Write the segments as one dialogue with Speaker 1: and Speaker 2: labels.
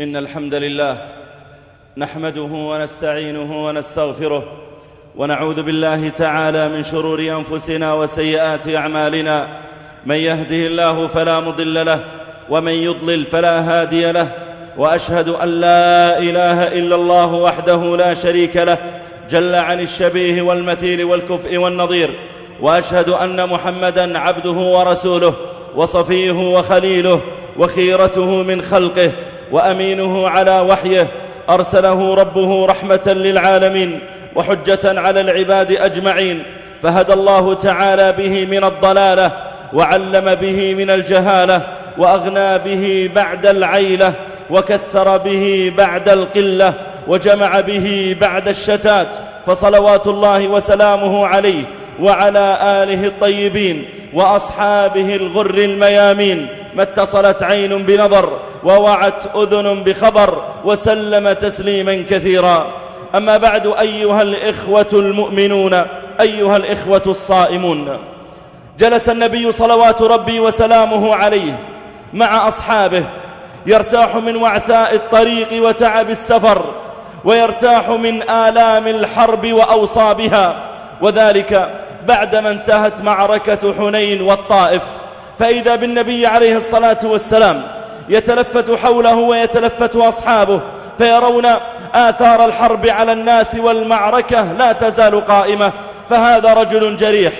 Speaker 1: إن الحمد لله نحمده ونستعينه ونستغفره ونعوذ بالله تعالى من شرور أنفسنا وسيئات أعمالنا. من يهده الله فلا مضل له ومن يضلل فلا هادي له. وأشهد أن لا إله إلا الله وحده لا شريك له جل عن الشبيه والمثيل والكفء والنظير. وأشهد أن محمدًا عبده ورسوله وصفيه وخليله وخيرته من خلقه. وأمينه على وحيه أرسله ربه رحمة للعالمين وحجة على العباد أجمعين فهدى الله تعالى به من الضلالة وعلم به من الجهالة وأغنى به بعد العيلة وكثر به بعد القلة وجمع به بعد الشتات فصلوات الله وسلامه عليه وعلى آله الطيبين وأصحابه الغر الميامين ما اتصلت عين بنظر ووعت أذن بخبر وسلم تسليما كثيرا. أما بعد أيها الإخوة المؤمنون أيها الإخوة الصائمون جلس النبي صلوات ربي وسلامه عليه مع أصحابه يرتاح من وعثاء الطريق وتعب السفر ويرتاح من آلام الحرب وأوصابها وذلك بعدما انتهت معركة حنين والطائف فإذا بالنبي عليه الصلاة والسلام يتلفت حوله ويتلفت أصحابه فيرون آثار الحرب على الناس والمعركة لا تزال قائمة فهذا رجل جريح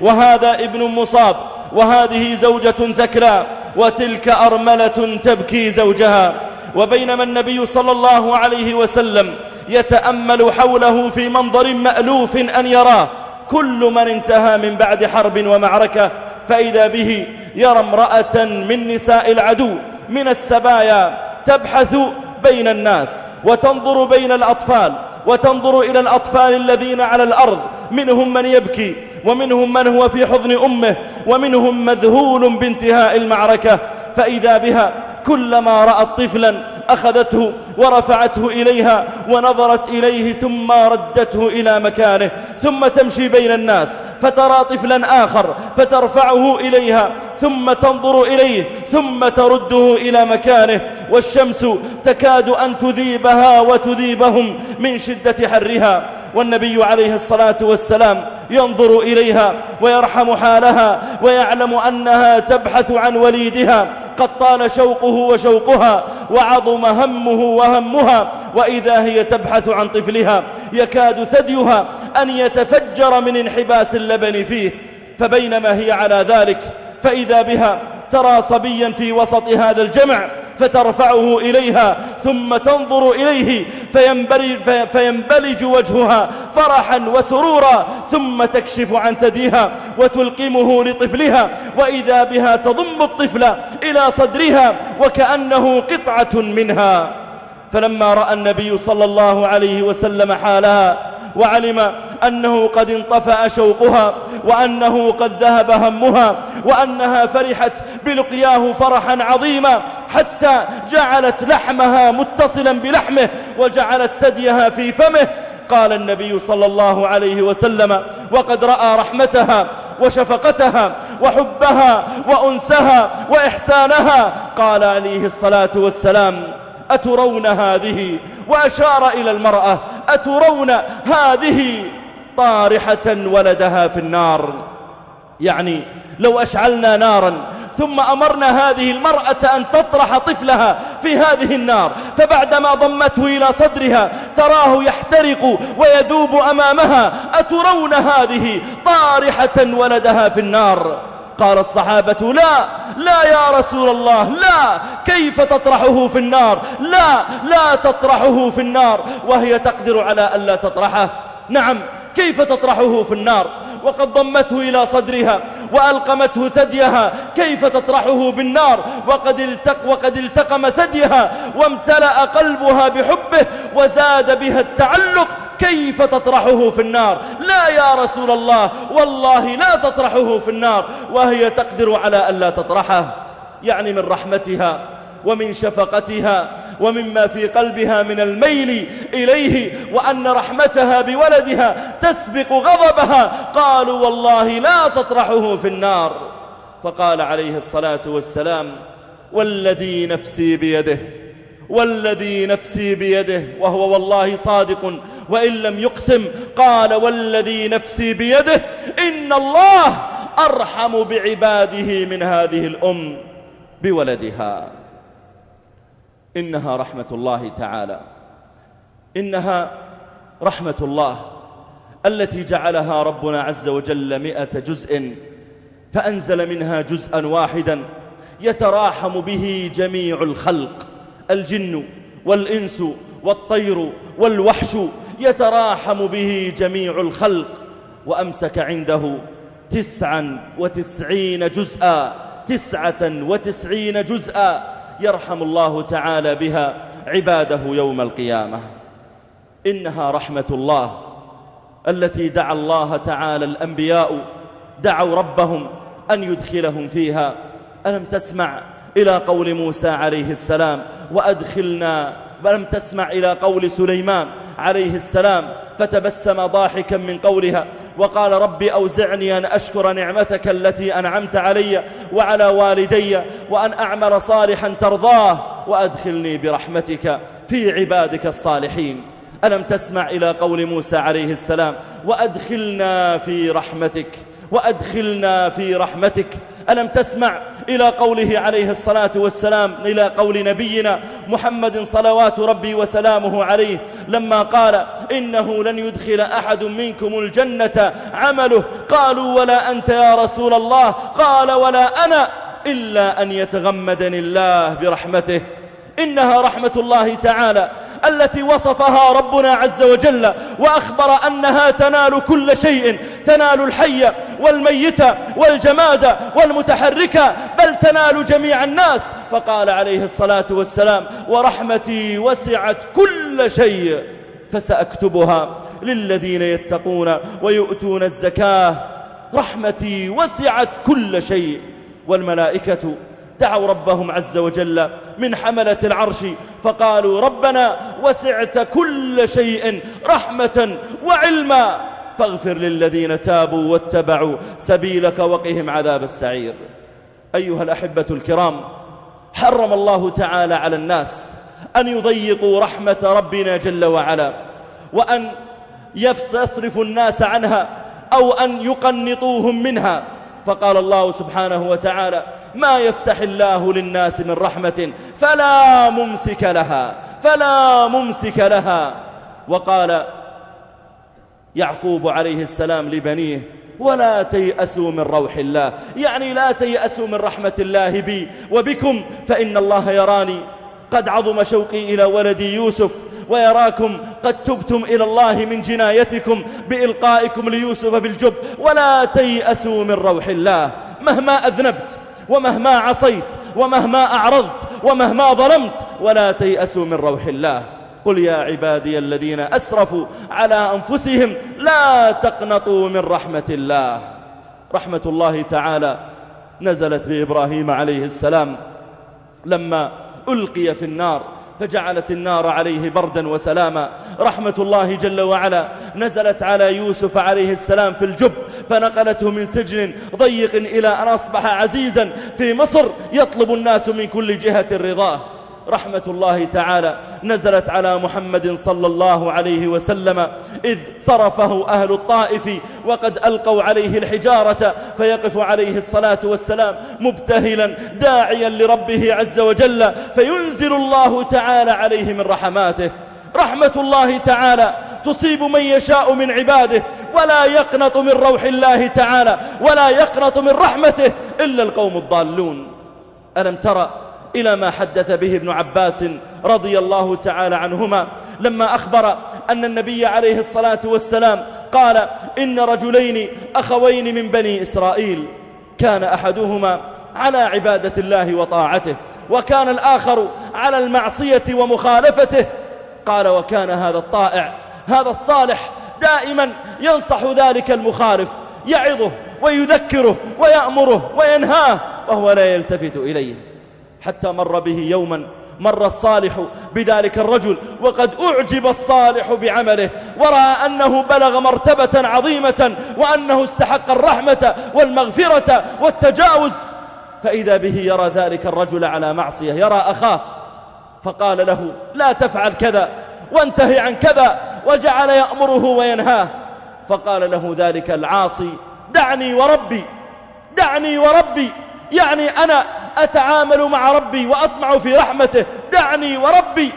Speaker 1: وهذا ابن مصاب وهذه زوجة ثكلى وتلك أرملة تبكي زوجها وبينما النبي صلى الله عليه وسلم يتأمل حوله في منظر مألوف أن يراه كل من انتهى من بعد حرب ومعركة فإذا به يرى امرأة من نساء العدو من السبايا تبحث بين الناس وتنظر بين الأطفال وتنظر إلى الأطفال الذين على الأرض منهم من يبكي ومنهم من هو في حضن أمه ومنهم مذهول بانتهاء المعركة فإذا بها كلما رأت طفلا أخذته ورفعته إليها ونظرت إليه ثم ردته إلى مكانه ثم تمشي بين الناس فترى طفلا آخر فترفعه إليها ثم تنظر إليه ثم ترده إلى مكانه والشمس تكاد أن تذيبها وتذيبهم من شدة حرها. والنبي عليه الصلاة والسلام ينظر إليها ويرحم حالها ويعلم أنها تبحث عن وليدها. قد طال شوقه وشوقها وعظم همه وهمها. وإذا هي تبحث عن طفلها يكاد ثديها أن يتفجر من انحباس اللبن فيه. فبينما هي على ذلك فإذا بها ترى صبيا في وسط هذا الجمع فترفعه إليها ثم تنظر إليه فينبلج, وجهها فرحا وسرورا ثم تكشف عن ثديها وتلقمه لطفلها وإذا بها تضم الطفل إلى صدرها وكأنه قطعة منها. فلما رأى النبي صلى الله عليه وسلم حالها وعلم أنه قد انطفأ شوقها وأنه قد ذهب همها وأنها فرحت بلقياه فرحا عظيما حتى جعلت لحمها متصلا بلحمه وجعلت ثديها في فمه. قال النبي صلى الله عليه وسلم وقد رأى رحمتها وشفقتها وحبها وأنسها وإحسانها. قال عليه الصلاة والسلام أترون هذه؟ وأشار إلى المرأة أترون هذه؟ طارحة ولدها في النار. يعني لو أشعلنا نارا ثم أمرنا هذه المرأة أن تطرح طفلها في هذه النار فبعدما ضمته إلى صدرها تراه يحترق ويذوب أمامها أترون هذه طارحة ولدها في النار؟ قال الصحابة لا لا يا رسول الله لا. كيف تطرحه في النار؟ لا لا تطرحه في النار. وهي تقدر على ألا تطرحه. نعم. كيف تطرحه في النار؟ وقد ضمته إلى صدرها وألقمته ثديها. كيف تطرحه بالنار؟ وقد, التق وقد التقم ثديها وامتلأ قلبها بحبه وزاد بها التعلق. كيف تطرحه في النار؟ لا يا رسول الله والله لا تطرحه في النار. وهي تقدر على ألا تطرحه يعني من رحمتها ومن شفقتها ومما في قلبها من الميل إليه وأن رحمتها بولدها تسبق غضبها. قالوا والله لا تطرحه في النار. فقال عليه الصلاة والسلام والذي نفسي بيده والذي نفسي بيده وهو والله صادق وإن لم يقسم. قال والذي نفسي بيده إن الله أرحم بعباده من هذه الأم بولدها. إنها رحمة الله تعالى. إنها رحمة الله التي جعلها ربنا عز وجل مئة جزء فأنزل منها جزءا واحدا يتراحم به جميع الخلق الجن والإنس والطير والوحش يتراحم به جميع الخلق. وأمسك عنده تسعا وتسعين جزءا تسعة وتسعين جزءا يرحم الله تعالى بها عباده يوم القيامة. إنها رحمة الله التي دعا الله تعالى الأنبياء دعوا ربهم أن يدخلهم فيها. ألم تسمع إلى قول موسى عليه السلام؟ وأدخلنا ولم تسمع إلى قول سليمان عليه السلام؟ فتبسم ضاحكا من قولها. وقال ربي أوزعني أن أشكر نعمتك التي أنعمت علي وعلى والدي وأن أعمل صالحا ترضاه وأدخلني برحمتك في عبادك الصالحين. ألم تسمع إلى قول موسى عليه السلام؟ وأدخلنا في رحمتك وأدخلنا في رحمتك. ألم تسمع إلى قوله عليه الصلاة والسلام إلى قول نبينا محمد صلوات ربي وسلامه عليه لما قال إنه لن يدخل أحد منكم الجنة. عمله قالوا ولا أنت يا رسول الله؟ قال ولا أنا إلا أن يتغمدني الله برحمته. إنها رحمة الله تعالى. التي وصفها ربنا عز وجل وأخبر أنها تنال كل شيء تنال الحي والميت والجماد والمتحرك بل تنال جميع الناس. فقال عليه الصلاة والسلام ورحمتي وسعت كل شيء فسأكتبها للذين يتقون ويؤتون الزكاة. رحمتي وسعت كل شيء. والملائكة دعوا ربهم عز وجل من حملة العرش فقالوا ربنا وسعت كل شيء رحمة وعلما. فاغفر للذين تابوا واتبعوا سبيلك وقهم عذاب السعير. أيها الأحبة الكرام حرم الله تعالى على الناس أن يضيقوا رحمة ربنا جل وعلا وأن يصرفوا الناس عنها أو أن يقنطوهم منها. فقال الله سبحانه وتعالى ما يفتح الله للناس من رحمة فلا ممسك لها فلا ممسك لها. وقال يعقوب عليه السلام لبنيه ولا تيأسوا من روح الله. يعني لا تيأسوا من رحمة الله بي وبكم فإن الله يراني قد عظم شوقي إلى ولدي يوسف ويراكم قد تبتم إلى الله من جنايتكم بإلقائكم ليوسف في الجب. ولا تيأسوا من روح الله. مهما أذنبت ومهما عصيت ومهما أعرضت ومهما ظلمت ولا تيأسوا من روح الله. قل يا عبادي الذين أسرفوا على أنفسهم لا تقنطوا من رحمة الله. رحمة الله تعالى نزلت بإبراهيم عليه السلام لما ألقي في النار. فجعلت النار عليه بردا وسلاما. رحمة الله جل وعلا. نزلت على يوسف عليه السلام في الجب فنقلته من سجن ضيق إلى أن أصبح عزيزا في مصر. يطلب الناس من كل جهة رضاه. رحمة الله تعالى نزلت على محمد صلى الله عليه وسلم إذ صرفه أهل الطائف وقد ألقوا عليه الحجارة فيقف عليه الصلاة والسلام مبتهلا داعيا لربه عز وجل فينزل الله تعالى عليه من رحماته. رحمة الله تعالى تصيب من يشاء من عباده ولا يقنط من روح الله تعالى ولا يقنط من رحمته إلا القوم الضالون. ألم ترى إلى ما حدث به ابن عباس رضي الله تعالى عنهما لما أخبر أن النبي عليه الصلاة والسلام قال إن رجلين أخوين من بني إسرائيل كان أحدهما على عبادة الله وطاعته وكان الآخر على المعصية ومخالفته. قال وكان هذا الطائع هذا الصالح دائما ينصح ذلك المخالف يعظه ويذكره ويأمره وينهاه وهو لا يلتفت إليه. حتى مر به يوما مر الصالح بذلك الرجل وقد أعجب الصالح بعمله ورأى أنه بلغ مرتبة عظيمة وأنه استحق الرحمة فقال له لا تفعل كذا وانتهي عن كذا وجعل يأمره وينهاه. فقال له ذلك العاصي دعني وربي دعني وربي يعني أنا أتعامل مع ربي وأطمع في رحمته دعني وربي.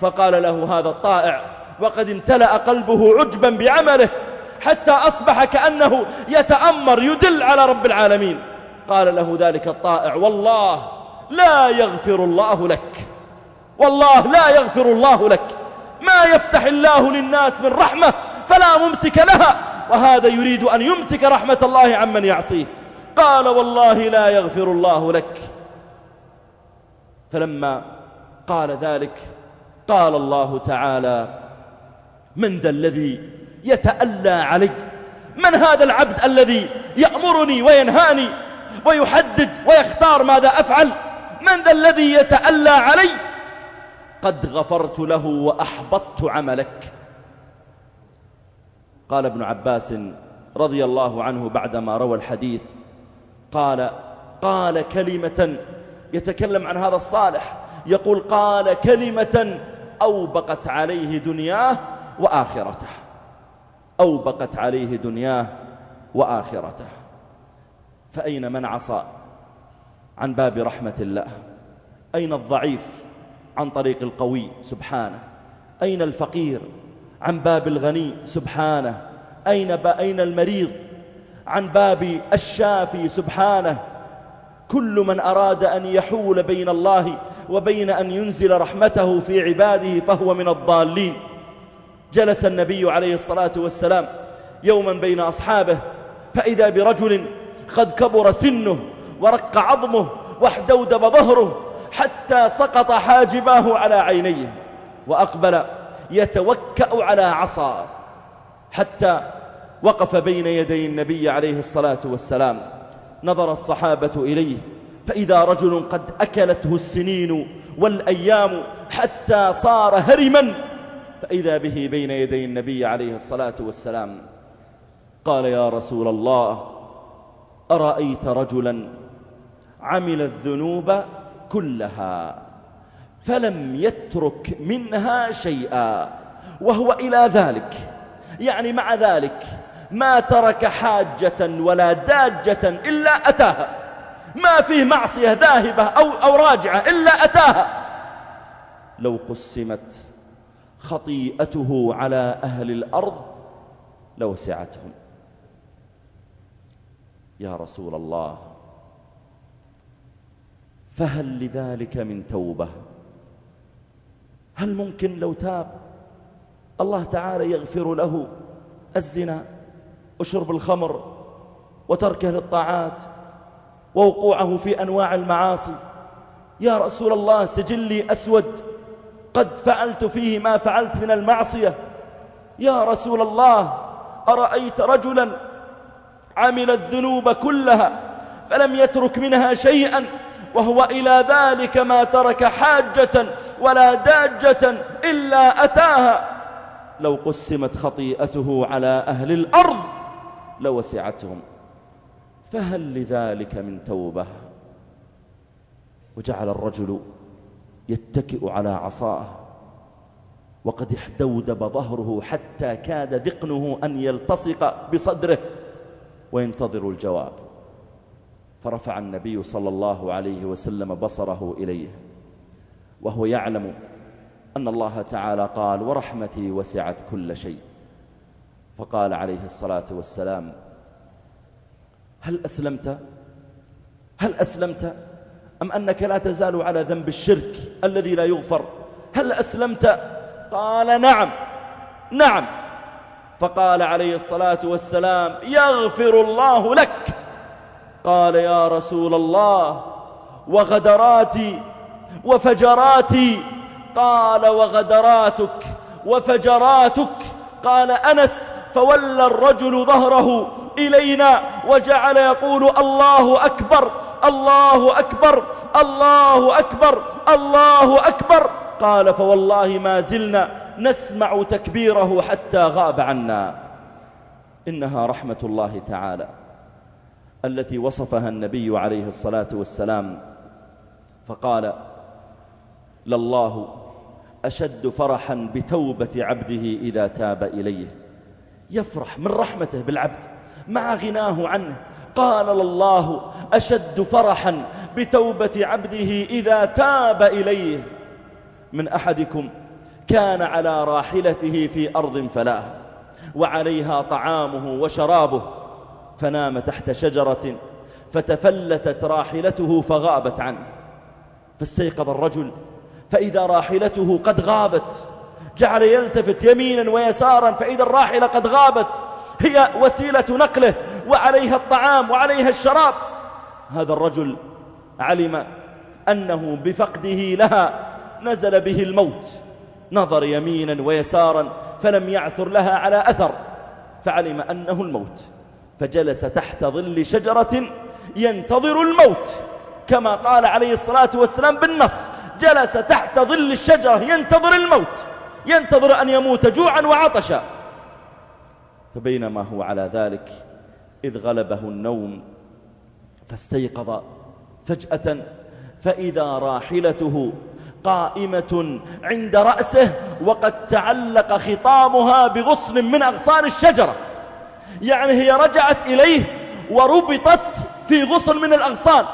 Speaker 1: فقال له هذا الطائع وقد امتلأ قلبه عجبا بعمله حتى أصبح كأنه يتأمر يدل على رب العالمين. قال له ذلك الطائع والله لا يغفر الله لك. والله لا يغفر الله لك. ما يفتح الله للناس من رحمة فلا ممسك لها وهذا يريد أن يمسك رحمة الله عمن يعصيه. قال والله لا يغفر الله لك. فلما قال ذلك قال الله تعالى من ذا الذي يتألى علي؟ من هذا العبد الذي يأمرني وينهاني ويحدد ويختار ماذا أفعل؟ من ذا الذي يتألى علي؟ قد غفرت له وأحبطت عملك. قال ابن عباس رضي الله عنه بعدما روى الحديث قال قال كلمة يتكلم عن هذا الصالح يقول قال كلمة أوبقت عليه دنياه وآخرته. أوبقت عليه دنياه وآخرته. فأين من عصى عن باب رحمة الله؟ أين الضعيف عن طريق القوي سبحانه؟ أين الفقير عن باب الغني سبحانه؟ أين, أين المريض عن باب الشافي سبحانه. كل من أراد أن يحول بين الله وبين أن ينزل رحمته في عباده فهو من الضالين. جلس النبي عليه الصلاة والسلام يوما بين أصحابه فإذا برجل قد كبر سنه ورق عظمه واحدودب ظهره حتى سقط حاجباه على عينيه وأقبل يتوكأ على عصا حتى وقف بين يدي النبي عليه الصلاة والسلام. نظر الصحابة إليه فإذا رجل قد أكلته السنين والأيام حتى صار هرما فإذا به بين يدي النبي عليه الصلاة والسلام. قال يا رسول الله أرأيت رجلا عمل الذنوب كلها فلم يترك منها شيئا وهو إلى ذلك. يعني مع ذلك ما ترك حاجة ولا داجة إلا أتاها. ما فيه معصية ذاهبة أو, أو راجعة إلا أتاها. لو قسمت خطيئته على أهل الأرض لوسعتهم. يا رسول الله فهل لذلك من توبة؟ هل ممكن لو تاب؟ الله تعالى يغفر له الزنا. وشرب الخمر وتركه للطاعات ووقوعه في أنواع المعاصي. يا رسول الله سجلي أسود قد فعلت فيه ما فعلت من المعصية. يا رسول الله أرأيت رجلا عمل الذنوب كلها فلم يترك منها شيئا وهو إلى ذلك ما ترك حاجة ولا داجة إلا أتاها. لو قسمت خطيئته على أهل الأرض لوسعتهم. فهل لذلك من توبة؟ وجعل الرجل يتكئ على عصاه وقد احدودب ظهره حتى كاد ذقنه أن يلتصق بصدره وينتظر الجواب. فرفع النبي صلى الله عليه وسلم بصره إليه وهو يعلم أن الله تعالى قال ورحمتي وسعت كل شيء. فقال عليه الصلاة والسلام هل أسلمت؟ هل أسلمت؟ أم أنك لا تزال على ذنب الشرك الذي لا يغفر هل أسلمت؟ قال نعم نعم فقال عليه الصلاة والسلام يغفر الله لك قال يا رسول الله وغدراتي وفجراتي قال وغدراتك وفجراتك قال أنس فولى الرجل ظهره إلينا وجعل يقول الله أكبر الله أكبر الله أكبر الله أكبر. قال فوالله ما زلنا نسمع تكبيره حتى غاب عنا. إنها رحمة الله تعالى التي وصفها النبي عليه الصلاة والسلام. فقال لله أشد فرحا بتوبة عبده إذا تاب إليه. يفرح من رحمته بالعبد. مع غناه عنه. قال الله أشد فرحا بتوبة عبده إذا تاب إليه. من أحدكم كان على راحلته في أرض فلاه وعليها طعامه وشرابه فنام تحت شجرة فتفلتت راحلته فغابت عنه. فاستيقظ الرجل فإذا راحلته قد غابت. جعل يلتفت يمينا ويسارا فإذا الراحلة قد غابت هي وسيلة نقله وعليها الطعام وعليها الشراب. هذا الرجل علم أنه بفقده لها نزل به الموت. نظر يمينا ويسارا فلم يعثر لها على أثر فعلم أنه الموت. فجلس تحت ظل شجرة ينتظر الموت. كما قال عليه الصلاة والسلام بالنص جلس تحت ظل الشجرة ينتظر الموت. ينتظر أن يموت جوعا وعطشا. فبينما هو على ذلك إذ غلبه النوم فاستيقظ فجأة فإذا راحلته قائمة عند رأسه وقد تعلق خطامها بغصن من أغصان الشجرة. يعني هي رجعت إليه وربطت في غصن من الأغصان.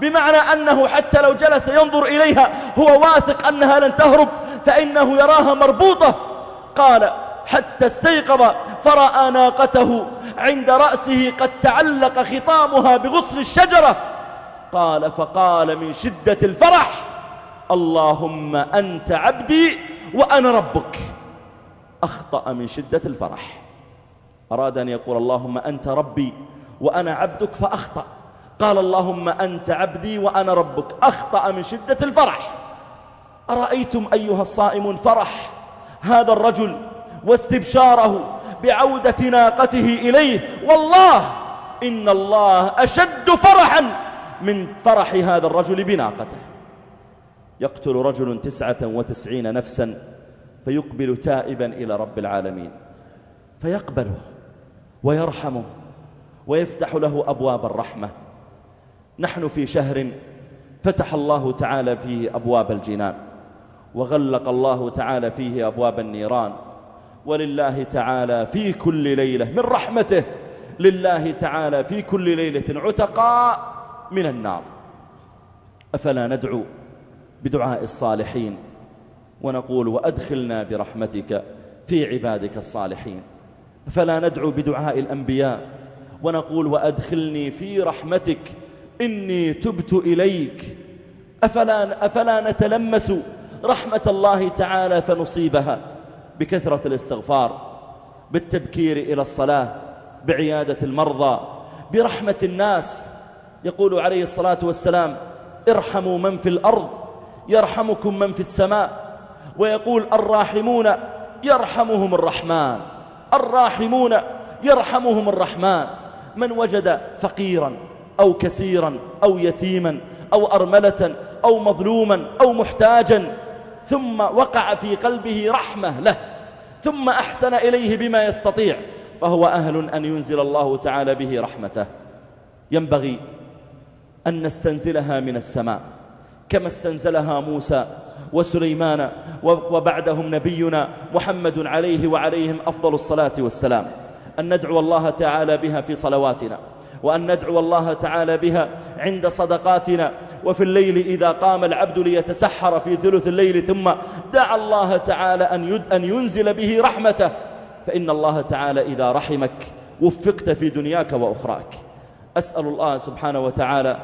Speaker 1: بمعنى أنه حتى لو جلس ينظر إليها هو واثق أنها لن تهرب فإنه يراها مربوطة. قال حتى استيقظ فرأى ناقته عند رأسه قد تعلق خطامها بغصن الشجرة. قال فقال من شدة الفرح اللهم أنت عبدي وأنا ربك. أخطأ من شدة الفرح. أراد أن يقول اللهم أنت ربي وأنا عبدك فأخطأ. قال اللهم أنت عبدي وأنا ربك. أخطأ من شدة الفرح. أرأيتم أيها الصائم فرح هذا الرجل واستبشاره بعودة ناقته إليه؟ والله إن الله أشد فرحا من فرح هذا الرجل بناقته. يقتل رجل تسعة وتسعين نفسا فيقبل تائبا إلى رب العالمين. فيقبله ويرحمه ويفتح له أبواب الرحمة. نحن في شهر فتح الله تعالى فيه أبواب الجنان. وغلق الله تعالى فيه أبواب النيران. ولله تعالى في كل ليلة من رحمته لله تعالى في كل ليلة عتقاء من النار. أفلا ندعو بدعاء الصالحين ونقول وأدخلنا برحمتك في عبادك الصالحين. فلا ندعو بدعاء الأنبياء ونقول وأدخلني في رحمتك إني تبت إليك. أفلا, أفلا نتلمس رحمة الله تعالى فنصيبها بكثرة الاستغفار بالتبكير إلى الصلاة بعيادة المرضى برحمة الناس. يقول عليه الصلاة والسلام ارحموا من في الأرض يرحمكم من في السماء. ويقول الراحمون يرحمهم الرحمن الراحمون يرحمهم الرحمن. من وجد فقيرا أو كسيرا أو يتيما أو أرملة أو مظلوما أو محتاجا ثم وقع في قلبه رحمة له ثم أحسن إليه بما يستطيع فهو أهل أن ينزل الله تعالى به رحمته. ينبغي أن نستنزلها من السماء كما استنزلها موسى وسليمان وبعدهم نبينا محمد عليه وعليهم أفضل الصلاة والسلام. أن ندعو الله تعالى بها في صلواتنا وأن ندعو الله تعالى بها عند صدقاتنا وفي الليل إذا قام العبد ليتسحر في ثلث الليل ثم دعا الله تعالى أن, أن ينزل به رحمته. فإن الله تعالى إذا رحمك وفقت في دنياك وأخراك. أسأل الله سبحانه وتعالى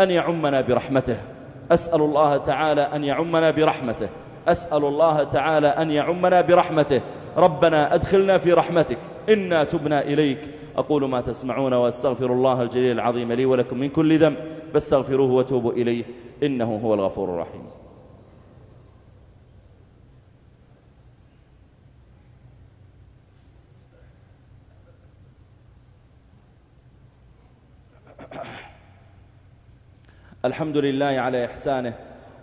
Speaker 1: أن يعمنا برحمته. أسأل الله تعالى أن يعمنا برحمته. أسأل الله تعالى أن يعمنا برحمته. ربنا أدخلنا في رحمتك. إنا تبنا إليك. أقول ما تسمعون وأستغفر الله الجليل العظيم لي ولكم من كل ذنب فاستغفروه وتوبوا إليه إنه هو الغفور الرحيم. الحمد لله على إحسانه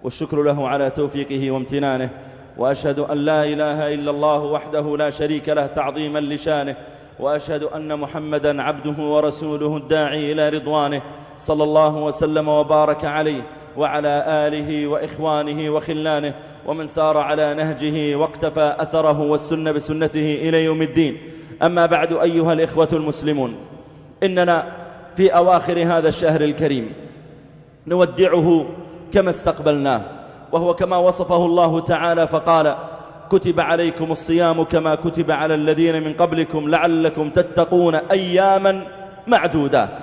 Speaker 1: والشكر له على توفيقه وامتنانه وأشهد أن لا إله إلا الله وحده لا شريك له تعظيما لشانه وأشهد أن محمدا عبده ورسوله الداعي إلى رضوانه صلى الله وسلم وبارك عليه وعلى آله وإخوانه وخلانه ومن سار على نهجه واقتفى أثره والسنة بسنته إلى يوم الدين. أما بعد أيها الإخوة المسلمون إننا في أواخر هذا الشهر الكريم نودعه كما استقبلناه وهو كما وصفه الله تعالى فقال كتب عليكم الصيام كما كتب على الذين من قبلكم لعلكم تتقون أياما معدودات.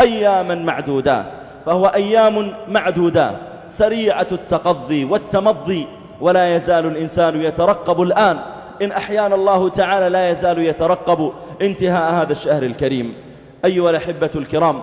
Speaker 1: أياما معدودات. فهو أيام معدودات. سريعة التقضي والتمضي. ولا يزال الإنسان يترقب الآن. إن أحيانا الله تعالى لا يزال يترقب انتهاء هذا الشهر الكريم. أيها الأحبة الكرام.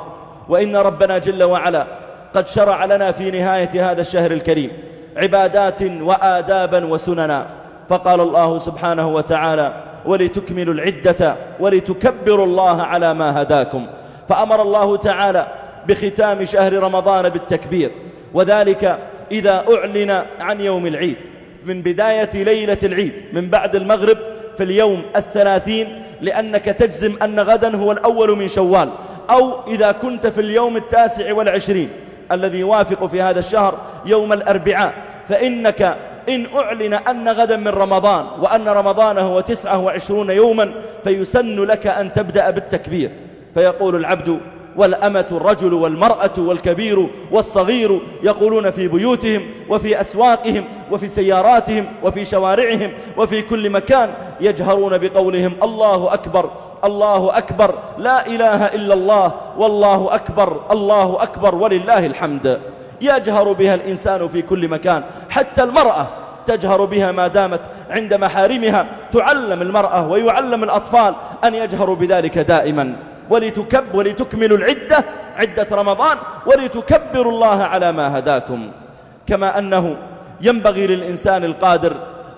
Speaker 1: وإن ربنا جل وعلا قد شرع لنا في نهاية هذا الشهر الكريم عبادات وآدابا وسننا. فقال الله سبحانه وتعالى ولتكملوا العدة ولتكبروا الله على ما هداكم. فأمر الله تعالى بختام شهر رمضان بالتكبير وذلك إذا أعلن عن يوم العيد. من بداية ليلة العيد من بعد المغرب في اليوم الثلاثين لأنك تجزم أن غدا هو الأول من شوال أو إذا كنت في اليوم التاسع والعشرين الذي يوافق في هذا الشهر يوم الأربعاء. فإنك إن أعلن أن غدا من رمضان وأن رمضان هو تسعة وعشرون يوما فيسن لك أن تبدأ بالتكبير. فيقول العبد والأمة الرجل والمرأة والكبير والصغير يقولون في بيوتهم وفي أسواقهم وفي سياراتهم وفي شوارعهم وفي كل مكان يجهرون بقولهم الله أكبر الله أكبر لا إله إلا الله والله أكبر الله أكبر ولله الحمد. يجهر بها الإنسان في كل مكان. حتى المرأة تجهر بها ما دامت عند محارمها. تعلم المرأة ويعلم الأطفال أن يجهروا بذلك دائما. ولتكب ولتكملوا العدة عدة رمضان ولتكبروا الله على ما هداكم. كما أنه ينبغي للإنسان القادر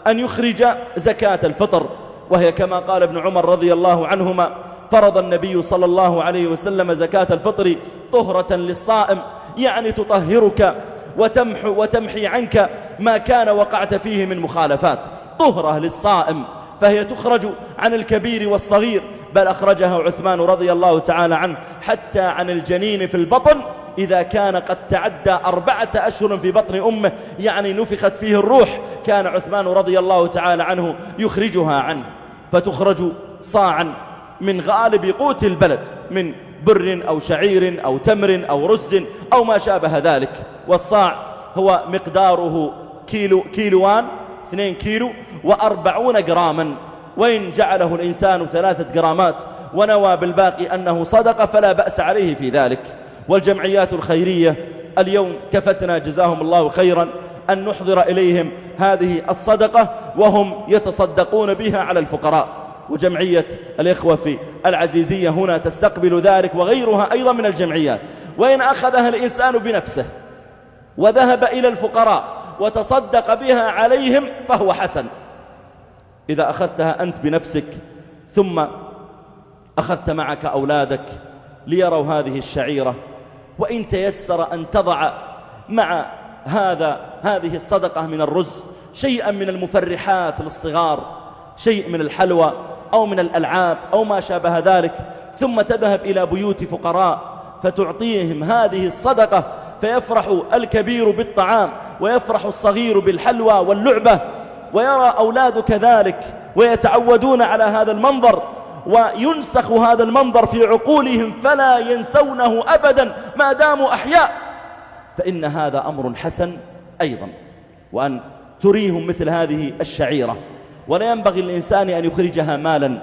Speaker 1: أن يخرج زكاة الفطر. وهي كما قال ابن عمر رضي الله عنهما فرض النبي صلى الله عليه وسلم زكاة الفطر طهرة للصائم يعني تطهرك وتمحو وتمحي عنك ما كان وقعت فيه من مخالفات. طهرة للصائم فهي تخرج عن الكبير والصغير. بل أخرجها عثمان رضي الله تعالى عنه حتى عن الجنين في البطن. إذا كان قد تعدى أربعة أشهر في بطن أمه يعني نفخت فيه الروح كان عثمان رضي الله تعالى عنه يخرجها عنه. فتخرج صاعا من غالب قوت البلد من بر أو شعير أو تمر أو رز أو ما شابه ذلك. والصاع هو مقداره كيلو كيلوان اثنين كيلو وأربعون جراما. وإن جعله الإنسان ثلاثة جرامات ونوى بالباقي أنه صدق فلا بأس عليه في ذلك. والجمعيات الخيرية اليوم كفتنا جزاهم الله خيرا أن نحضر إليهم هذه الصدقة وهم يتصدقون بها على الفقراء. وجمعية الإخوة في العزيزية هنا تستقبل ذلك وغيرها أيضا من الجمعيات. وإن أخذها الإنسان بنفسه وذهب إلى الفقراء وتصدق بها عليهم فهو حسن. إذا أخذتها أنت بنفسك ثم أخذت معك أولادك ليروا هذه الشعيرة وإن تيسر أن تضع مع هذا هذه الصدقة من الرز شيئا من المفرحات للصغار شيء من الحلوى أو من الألعاب أو ما شابه ذلك ثم تذهب إلى بيوت فقراء فتعطيهم هذه الصدقة فيفرح الكبير بالطعام ويفرح الصغير بالحلوى واللعبة ويرى أولادك ذلك ويتعودون على هذا المنظر وينسخ هذا المنظر في عقولهم فلا ينسونه أبدا ما داموا أحياء. فإن هذا أمر حسن أيضا وأن تريهم مثل هذه الشعيرة. ولا ينبغي الإنسان أن يخرجها مالا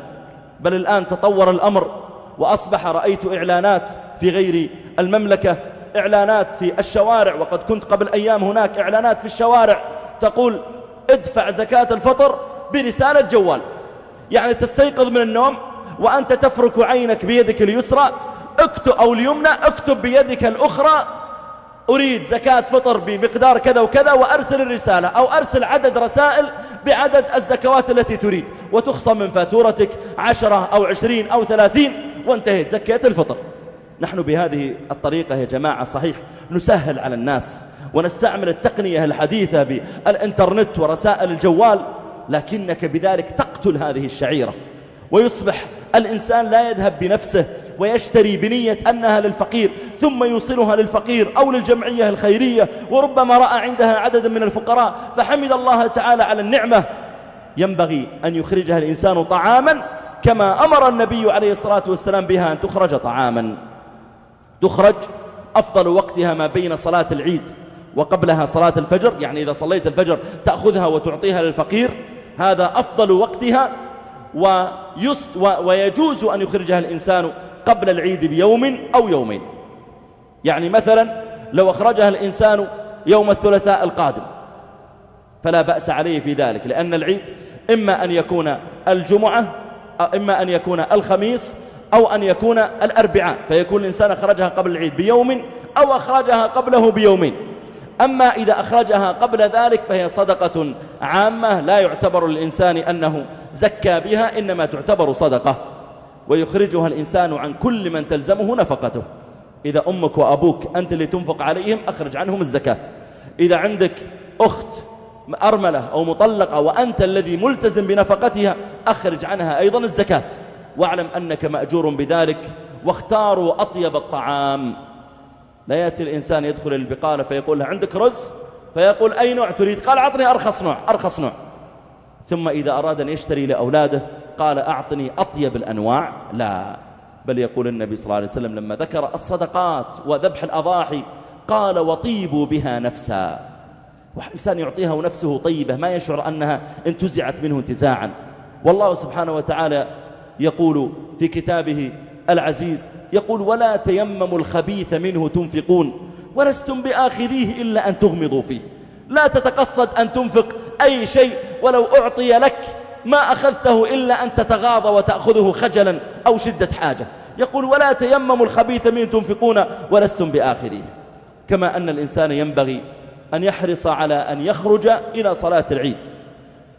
Speaker 1: بل الآن تطور الأمر وأصبح رأيت إعلانات في غير المملكة إعلانات في الشوارع وقد كنت قبل أيام هناك إعلانات في الشوارع تقول ادفع زكاة الفطر برسالة جوال. يعني تستيقظ من النوم وأنت تفرك عينك بيدك اليسرى اكتب أو اليمنى اكتب بيدك الأخرى أريد زكاة فطر بمقدار كذا وكذا وأرسل الرسالة أو أرسل عدد رسائل بعدد الزكوات التي تريد وتخصم من فاتورتك عشرة أو عشرين أو ثلاثين وانتهيت زكاة الفطر. نحن بهذه الطريقة يا جماعة صحيح نسهل على الناس ونستعمل التقنية الحديثة بالإنترنت ورسائل الجوال لكنك بذلك تقتل هذه الشعيرة. ويصبح الإنسان لا يذهب بنفسه ويشتري بنية أنها للفقير ثم يوصلها للفقير أو للجمعية الخيرية وربما رأى عندها عددا من الفقراء فحمد الله تعالى على النعمة. ينبغي أن يخرجها الإنسان طعاما كما أمر النبي عليه الصلاة والسلام بها أن تخرج طعاما. تخرج أفضل وقتها ما بين صلاة العيد وقبلها صلاة الفجر يعني إذا صليت الفجر تأخذها وتعطيها للفقير هذا أفضل وقتها ويجوز أن يخرجها الإنسان قبل العيد بيوم أو يومين. يعني مثلا لو أخرجها الإنسان يوم الثلاثاء القادم فلا بأس عليه في ذلك لأن العيد إما أن يكون الجمعة إما أن يكون الخميس أو أن يكون الأربعاء فيكون الإنسان أخرجها قبل العيد بيوم أو أخرجها قبله بيومين. أما إذا أخرجها قبل ذلك فهي صدقة عامة لا يعتبر الإنسان أنه زكى بها إنما تعتبر صدقة. ويخرجها الإنسان عن كل من تلزمه نفقته. إذا أمك وأبوك أنت اللي تنفق عليهم أخرج عنهم الزكاة. إذا عندك أخت أرملة أو مطلقة وأنت الذي ملتزم بنفقتها أخرج عنها أيضا الزكاة. واعلم أنك مأجور بذلك واختاروا أطيب الطعام. لا يأتي الإنسان يدخل البقالة فيقول له عندك رز؟ فيقول أي نوع تريد؟ قال أعطني أرخص نوع أرخص نوع. ثم إذا أراد أن يشتري لأولاده قال أعطني أطيب الأنواع. لا بل يقول النبي صلى الله عليه وسلم لما ذكر الصدقات وذبح الأضاحي قال وطيبوا بها نفسا. وإنسان يعطيها ونفسه طيبة ما يشعر أنها انتزعت منه انتزاعا. والله سبحانه وتعالى يقول في كتابه العزيز يقول ولا تيمموا الخبيث منه تنفقون ولستم بآخذيه إلا أن تغمضوا فيه. لا تتقصد أن تنفق أي شيء ولو أعطي لك ما أخذته إلا أن تتغاضى وتأخذه خجلا أو شدة حاجة. يقول ولا تيمموا الخبيث منه تنفقون ولستم بآخذيه. كما أن الإنسان ينبغي أن يحرص على أن يخرج إلى صلاة العيد.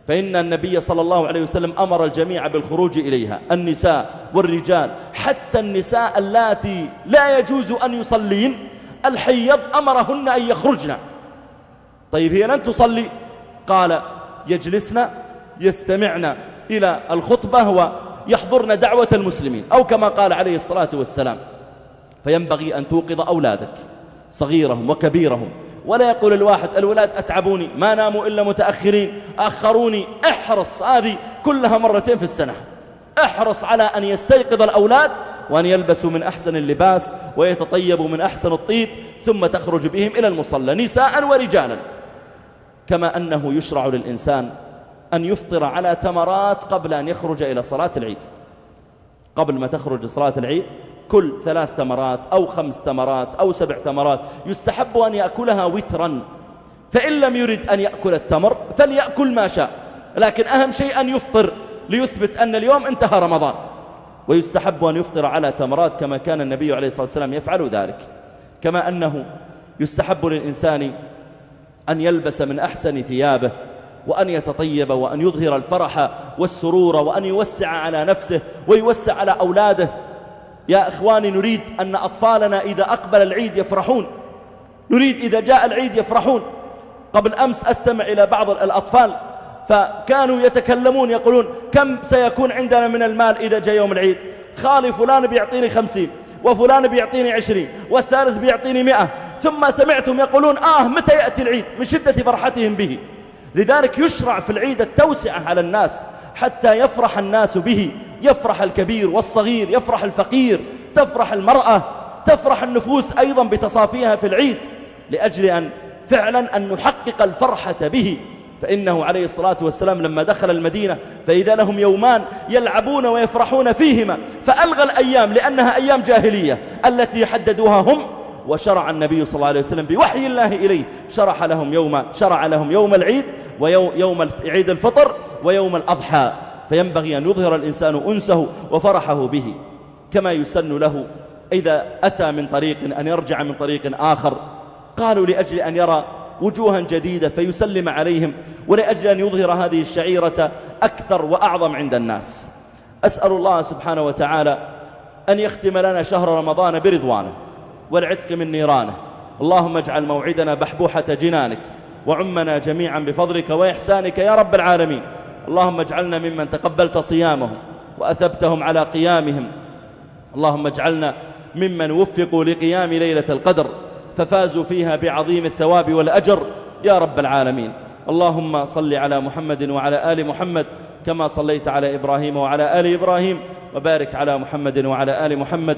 Speaker 1: فإن النبي صلى الله عليه وسلم أمر الجميع بالخروج إليها. النساء والرجال حتى النساء اللاتي لا يجوز أن يصلين الحيض أمرهن أن يخرجن. طيب هي لن تصلي؟ قال يجلسن يستمعن إلى الخطبة ويحضرن دعوة المسلمين أو كما قال عليه الصلاة والسلام فينبغي أن توقظ أولادك صغيرهم وكبيرهم. ولا يقول الواحد الولاد أتعبوني ما ناموا إلا متأخرين أخروني أحرص هذه كلها مرتين في السنة. أحرص على أن يستيقظ الأولاد وأن يلبسوا من أحسن اللباس ويتطيبوا من أحسن الطيب ثم تخرج بهم إلى المصلى نساء ورجالا. كما أنه يشرع للإنسان أن يفطر على تمرات قبل أن يخرج إلى صلاة العيد. قبل ما تخرج صلاة العيد كل ثلاث تمرات أو خمس تمرات أو سبع تمرات يستحب أن يأكلها وترا. فإن لم يرد أن يأكل التمر فليأكل ما شاء. لكن أهم شيء أن يفطر ليثبت أن اليوم انتهى رمضان. ويستحب أن يفطر على تمرات كما كان النبي عليه الصلاة والسلام يفعل ذلك. كما أنه يستحب للإنسان أن يلبس من أحسن ثيابه. وأن يتطيب وأن يظهر الفرح والسرور وأن يوسع على نفسه ويوسع على أولاده. يا إخواني نريد أن أطفالنا إذا أقبل العيد يفرحون. نريد إذا جاء العيد يفرحون. قبل أمس أستمع إلى بعض الأطفال فكانوا يتكلمون يقولون كم سيكون عندنا من المال إذا جاء يوم العيد؟ خالي فلان بيعطيني خمسين وفلان بيعطيني عشرين والثالث بيعطيني مئة. ثم سمعتم يقولون آه متى يأتي العيد؟ من شدة فرحتهم به. لذلك يشرع في العيد التوسعة على الناس حتى يفرح الناس به. يفرح الكبير والصغير يفرح الفقير تفرح المرأة تفرح النفوس أيضا بتصافيها في العيد لأجل أن فعلا أن نحقق الفرحة به. فإنه عليه الصلاة والسلام لما دخل المدينة فإذا لهم يومان يلعبون ويفرحون فيهما فألغى الأيام لأنها أيام جاهلية. التي حددوها هم وشرع النبي صلى الله عليه وسلم بوحي الله إليه. شرح لهم يوم شرع لهم يوم العيد ويوم عيد الفطر ويوم الأضحى. فينبغي أن يظهر الإنسان أنسه وفرحه به. كما يسن له إذا أتى من طريق أن يرجع من طريق آخر. قالوا لأجل أن يرى وجوها جديدة فيسلم عليهم ولأجل أن يظهر هذه الشعيرة أكثر وأعظم عند الناس. أسأل الله سبحانه وتعالى أن يختم لنا شهر رمضان برضوانه. والعتق من نيرانه. اللهم اجعل موعدنا بحبوحة جنانك وعمنا جميعا بفضلك وإحسانك يا رب العالمين. اللهم اجعلنا ممن تقبلت صيامهم وأثبتهم على قيامهم. اللهم اجعلنا ممن وفقوا لقيام ليلة القدر ففازوا فيها بعظيم الثواب والأجر يا رب العالمين. اللهم صل على محمد وعلى آل محمد كما صليت على إبراهيم وعلى آل إبراهيم وبارك على محمد وعلى آل محمد